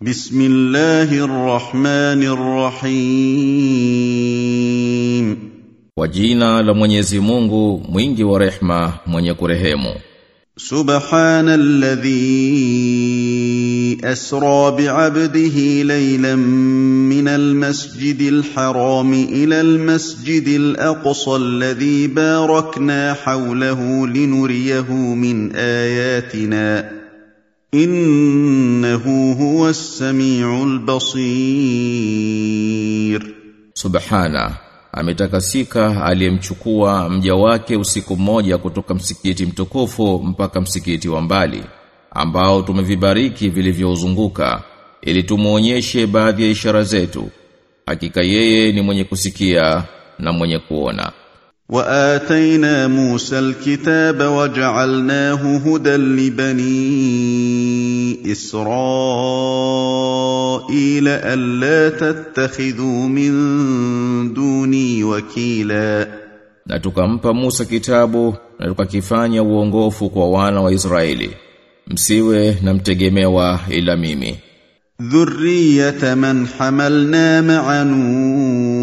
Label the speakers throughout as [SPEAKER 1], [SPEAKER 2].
[SPEAKER 1] بسم الله الرحمن الرحيم.
[SPEAKER 2] La Mwenyezi Mungu mwingi wa rehma mwenye kurehemu.
[SPEAKER 1] سبحان الذي أسرى بعبده ليلا من المسجد الحرام إلى المسجد الأقصى الذي باركنا حوله لنريه من آياتنا إنه هو السميع البصير
[SPEAKER 2] Subhana ametakasika aliyemchukua mja wake usiku mmoja kutoka msikiti mtukufu mpaka msikiti wa mbali ambao tumevibariki vilivyouzunguka ili tumuonyeshe baadhi ya ishara zetu hakika yeye ni mwenye kusikia na mwenye kuona
[SPEAKER 1] واتينا موسى الكتاب وجعلناه هدى لبني اسرائيل الا تتخذوا من دوني وكيلا
[SPEAKER 2] na tukampa Musa kitabu na tukakifanya uongofu kwa wana wa Israeli msiwe na mtegemewa ila mimi
[SPEAKER 1] ذريه من حملنا مع نوح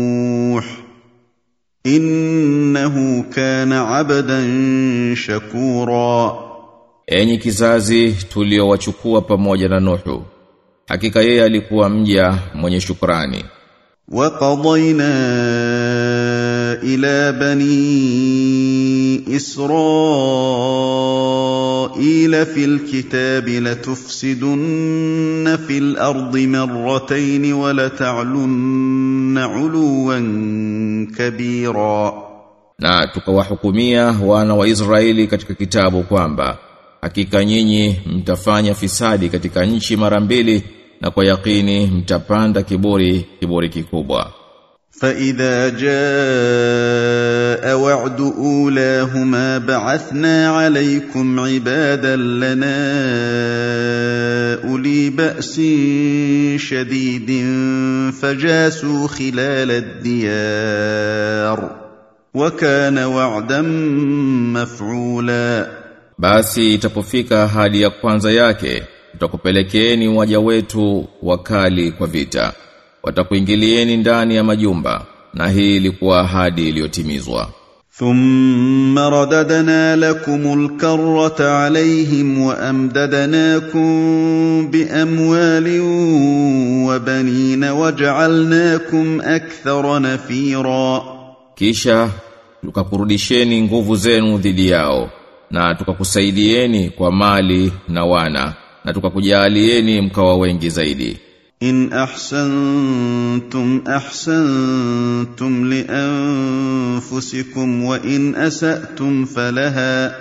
[SPEAKER 1] innahu kana abadan shakura.
[SPEAKER 2] Enyi kizazi tuliowachukua pamoja na nuhu hakika yeye alikuwa mja mwenye shukrani.
[SPEAKER 1] Wa qadaina الى بني اسرائيل في الكتاب لتفسدن في الارض مرتين ولتعلن علوا كبيرا
[SPEAKER 2] na tukawahukumia wana wa Israeli katika kitabu kwamba hakika nyinyi mtafanya fisadi katika nchi mara mbili na kwa yakini mtapanda kiburi kiburi kikubwa
[SPEAKER 1] فاذا جاء وعد اولاهما بعثنا عليكم عبادا لنا اولي باس شديد فجاسوا خلال الديار وكان وعدا مفعولا
[SPEAKER 2] Basi itapofika hali ya kwanza yake, tutakupelekeeni waja wetu wakali kwa vita. watakuingilieni ndani ya majumba na hii ilikuwa ahadi iliyotimizwa.
[SPEAKER 1] Thumma radadna lakumul karrata alayhim wa amdadnakum biamwalin wa banina waj'alnakum akthara nafira.
[SPEAKER 2] Kisha tukakurudisheni nguvu zenu dhidi yao na tukakusaidieni kwa mali na wana na tukakujaalieni mkawa wengi zaidi.
[SPEAKER 1] إن أحسنتم أحسنتم لأنفسكم وإن أسأتم فلها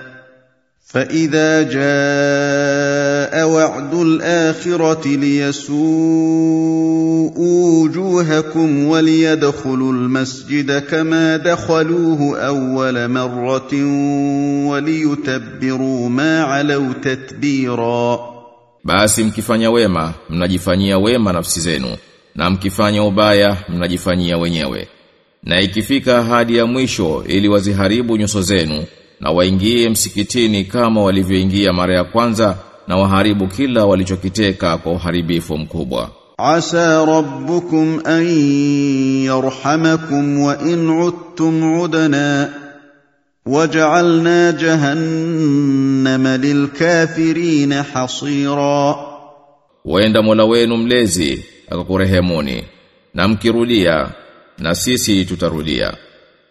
[SPEAKER 1] فإذا جاء وعد الآخرة ليسوءوا وجوهكم وليدخلوا المسجد كما دخلوه أول مرة وليتبروا ما علوا تتبيرا
[SPEAKER 2] Basi mkifanya wema, mnajifanyia wema nafsi zenu, na mkifanya ubaya, mnajifanyia wenyewe. Na ikifika ahadi ya mwisho ili waziharibu nyuso zenu, na waingie msikitini kama walivyoingia mara ya kwanza, na waharibu kila walichokiteka kwa uharibifu mkubwa.
[SPEAKER 1] Asa rabbukum an yarhamakum wa in udtum udana وجعلنا جهنم للكافرين حصيرا
[SPEAKER 2] Wenda Mola wenu mlezi akakurehemuni, na mkirudia, na sisi tutarudia.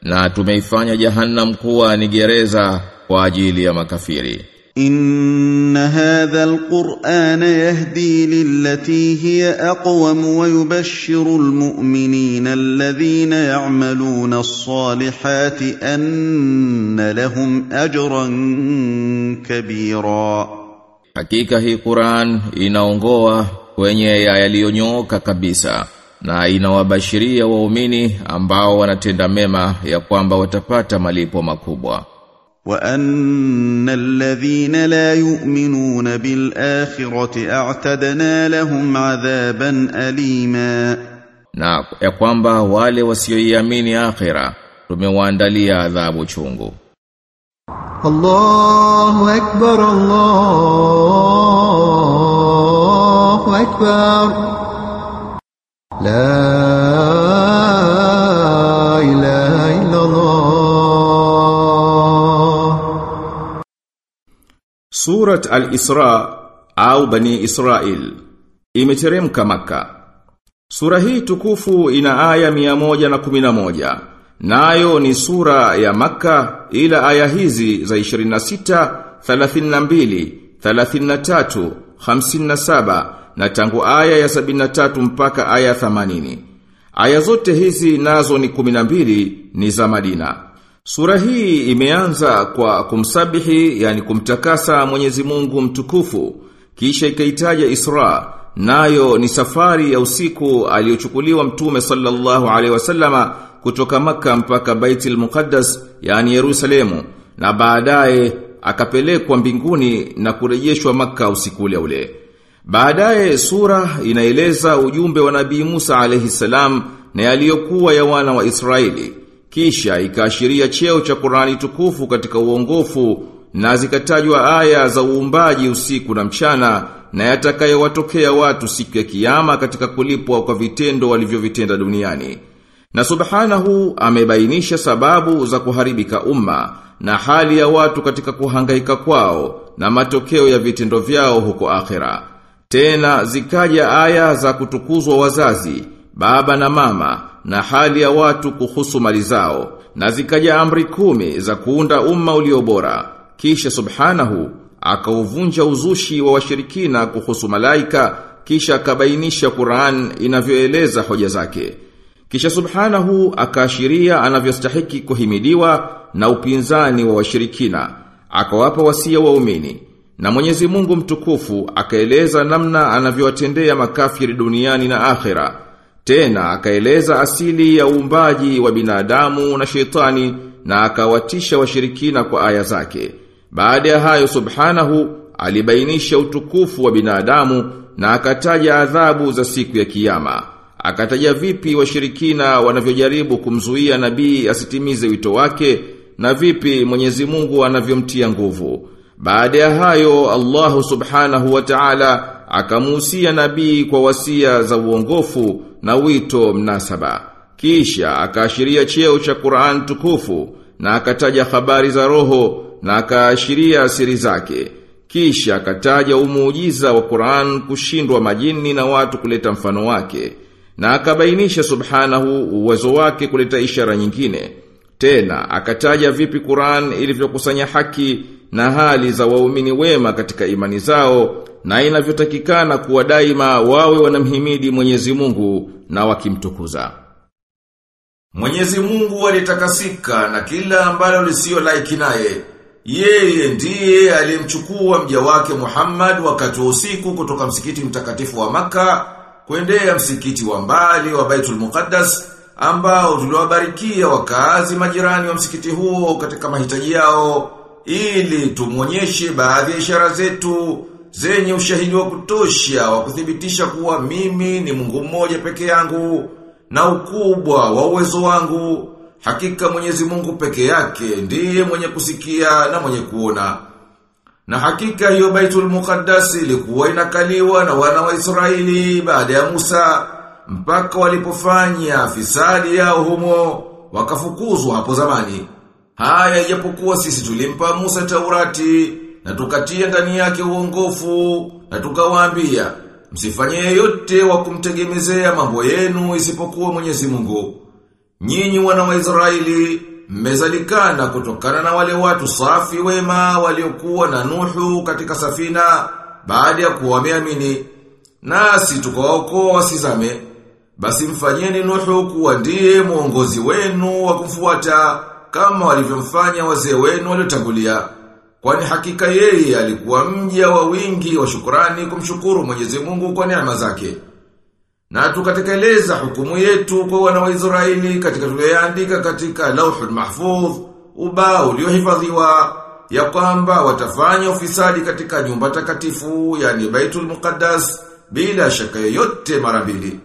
[SPEAKER 2] Na tumeifanya jahannam kuwa ni gereza kwa ajili ya makafiri.
[SPEAKER 1] ان هذا القران يهدي للتي هي اقوم ويبشر المؤمنين الذين يعملون الصالحات ان لهم اجرا كبيرا
[SPEAKER 2] Hakika hii Qur'an inaongoa kwenye ya yaliyonyooka kabisa na inawabashiria waumini ambao wanatenda mema ya kwamba watapata malipo makubwa.
[SPEAKER 1] وان الذين لا يؤمنون بالاkhirati a'tadna lahum adhaban alima
[SPEAKER 2] na ya kwamba wale wasioiamini akhira tumewaandalia adhabu chungu
[SPEAKER 3] Allahu akbar Allahu akbar La
[SPEAKER 2] Surat Al-Isra au Bani Israel imeteremka maka. Sura hii tukufu ina aya 111. Nayo ni sura ya maka ila aya hizi za 26, 32, 33, 57 na tangu aya ya 73 mpaka aya 80. Aya zote hizi nazo ni 12 ni za Madina. Sura hii imeanza kwa kumsabihi yani kumtakasa Mwenyezi Mungu mtukufu kisha ikaitaja Isra nayo ni safari ya usiku aliyochukuliwa Mtume sallallahu alaihi wasallama kutoka maka mpaka Baitul Muqaddas yani Yerusalemu na baadaye akapelekwa mbinguni na kurejeshwa maka usiku ule ule. Baadaye sura inaeleza ujumbe wa Nabii Musa alayhi salam na yaliyokuwa ya wana wa Israeli. Kisha ikaashiria cheo cha Qur'ani tukufu katika uongofu na zikatajwa aya za uumbaji usiku na mchana na yatakayowatokea watu siku ya kiyama katika kulipwa kwa vitendo walivyovitenda duniani. Na subhanahu amebainisha sababu za kuharibika umma na hali ya watu katika kuhangaika kwao na matokeo ya vitendo vyao huko akhera. Tena zikaja aya za kutukuzwa wazazi, baba na mama na hali ya watu kuhusu mali zao na zikaja amri kumi za kuunda umma uliobora. Kisha subhanahu akauvunja uzushi wa washirikina kuhusu malaika kisha akabainisha Qur'an inavyoeleza hoja zake. Kisha subhanahu akaashiria anavyostahiki kuhimidiwa na upinzani wa washirikina. Akawapa wasia waumini. Na Mwenyezi Mungu mtukufu akaeleza namna anavyowatendea makafiri duniani na akhera. Tena akaeleza asili ya uumbaji wa binadamu na shetani na akawatisha washirikina kwa aya zake. Baada ya hayo subhanahu alibainisha utukufu wa binadamu na akataja adhabu za siku ya kiyama. Akataja vipi washirikina wanavyojaribu kumzuia nabii asitimize wito wake na vipi Mwenyezi Mungu anavyomtia nguvu. Baada ya hayo Allahu Subhanahu wa Ta'ala akamuhusia nabii kwa wasia za uongofu na wito mnasaba. Kisha akaashiria cheo cha Qur'an tukufu na akataja habari za roho na akaashiria siri zake. Kisha akataja umuujiza wa Qur'an kushindwa majini na watu kuleta mfano wake. Na akabainisha subhanahu uwezo wake kuleta ishara nyingine. Tena akataja vipi Qur'an ilivyokusanya haki na hali za waumini wema katika imani zao na inavyotakikana kuwa daima wawe wanamhimidi Mwenyezi Mungu na wakimtukuza. Mwenyezi Mungu alitakasika na kila ambalo lisio laiki naye. Yeye ndiye aliyemchukua mja wake Muhammad wakati wa usiku kutoka msikiti mtakatifu wa maka kuendea msikiti wa mbali wa Baitul Muqaddas ambao tuliwabarikia wakazi majirani wa msikiti huo katika mahitaji yao ili tumwonyeshe baadhi ya ishara zetu zenye ushahidi wa kutosha wa kuthibitisha kuwa mimi ni Mungu mmoja peke yangu na ukubwa wa uwezo wangu hakika Mwenyezi Mungu peke yake ndiye mwenye kusikia na mwenye kuona na hakika hiyo Baitul Muqaddas ilikuwa inakaliwa na wana wa Israeli baada ya Musa mpaka walipofanya fisadi yao humo wakafukuzwa hapo zamani. Haya ijapokuwa sisi tulimpa Musa Taurati na tukatia ndani yake uongofu na tukawaambia msifanye yote wa kumtegemezea mambo yenu isipokuwa Mwenyezi Mungu. Nyinyi wana wa Israeli mmezalikana kutokana na wale watu safi wema waliokuwa na Nuhu katika safina baada ya kuwa. Nasi tukawaokoa wasizame. Basi mfanyeni Nuhu kuwa ndiye mwongozi wenu wa kumfuata kama walivyomfanya wazee wenu waliotangulia. Kwani hakika yeye alikuwa mja wa wingi wa shukrani kumshukuru Mwenyezi Mungu kwa neema zake. Na tukatekeleza hukumu yetu kwa wana wa Israeli katika tuliyoandika katika Lauhul Mahfuz, ubao uliohifadhiwa ya kwamba watafanya ufisadi katika nyumba takatifu yani Baitul Muqaddas bila shaka yoyote mara mbili.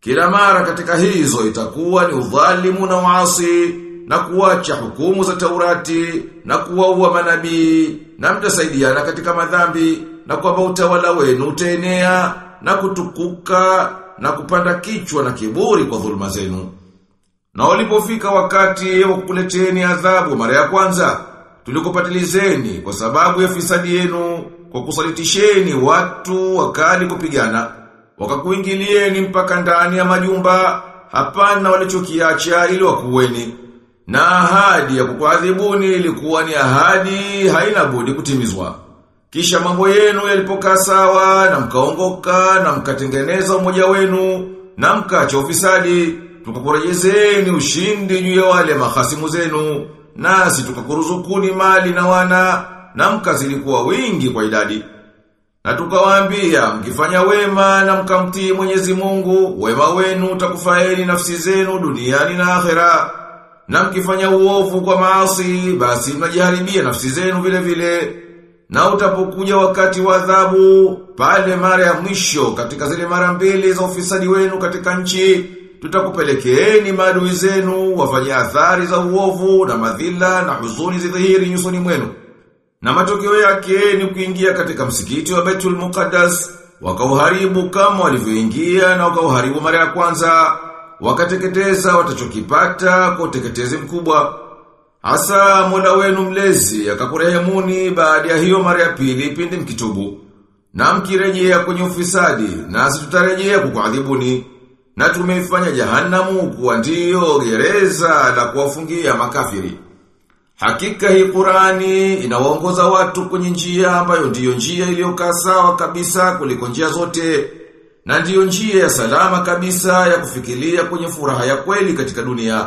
[SPEAKER 2] Kila mara katika hizo itakuwa ni udhalimu na uasi na kuwacha hukumu za Taurati na kuwaua manabii na mtasaidiana katika madhambi na kwamba utawala wenu utaenea na kutukuka na kupanda kichwa na kiburi kwa dhuluma zenu. Na walipofika wakati wa kukuleteni adhabu mara ya kwanza, tulikupatilizeni kwa sababu ya fisadi yenu, kwa kusalitisheni watu wakali kupigana, wakakuingilieni mpaka ndani ya majumba, hapana walichokiacha ili wakuweni. Na ahadi ya kukuadhibuni ilikuwa ni ahadi haina budi kutimizwa. Kisha mambo yenu yalipokaa sawa na mkaongoka na mkatengeneza umoja wenu na mkacha ufisadi tukakurejezeni ushindi juu ya wale mahasimu zenu nasi tukakuruzukuni mali na wana na mkazidi kuwa wingi kwa idadi na tukawaambia mkifanya wema na mkamtii Mwenyezi Mungu wema wenu utakufaeni nafsi zenu duniani na akhera na mkifanya uovu kwa maasi basi mnajiharibia nafsi zenu vile vile. Na utapokuja wakati wa adhabu pale mara ya mwisho katika zile mara mbili za ufisadi wenu katika nchi tutakupelekeeni maadui zenu wafanya athari za uovu na madhila na huzuni zidhihiri nyusoni mwenu. Na matokeo yake ni kuingia katika msikiti wa Baitul Muqaddas wakauharibu kama walivyoingia na wakauharibu mara ya kwanza wakateketeza watachokipata kwa uteketezi mkubwa Asa mola wenu mlezi akakurehemuni baada ya hiyo mara ya pili pindi mkitubu. Na mkirejea kwenye ufisadi nasi tutarejea kukuadhibuni. Na tumeifanya jahanamu kuwa ndiyo gereza la kuwafungia makafiri. Hakika hii Qurani inawaongoza watu kwenye njia ambayo ndiyo njia iliyokaa sawa kabisa kuliko njia zote. Na ndiyo njia ya salama kabisa ya kufikilia kwenye furaha ya kweli katika dunia.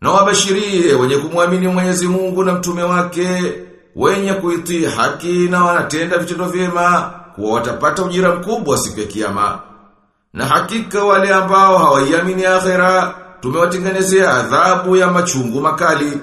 [SPEAKER 2] Na wabashirie wenye kumwamini Mwenyezi Mungu na mtume wake, wenye kuitii haki na wanatenda vitendo vyema, kuwa watapata ujira mkubwa siku ya kiyama. Na hakika wale ambao hawaiamini akhera, tumewatengenezea adhabu ya machungu makali.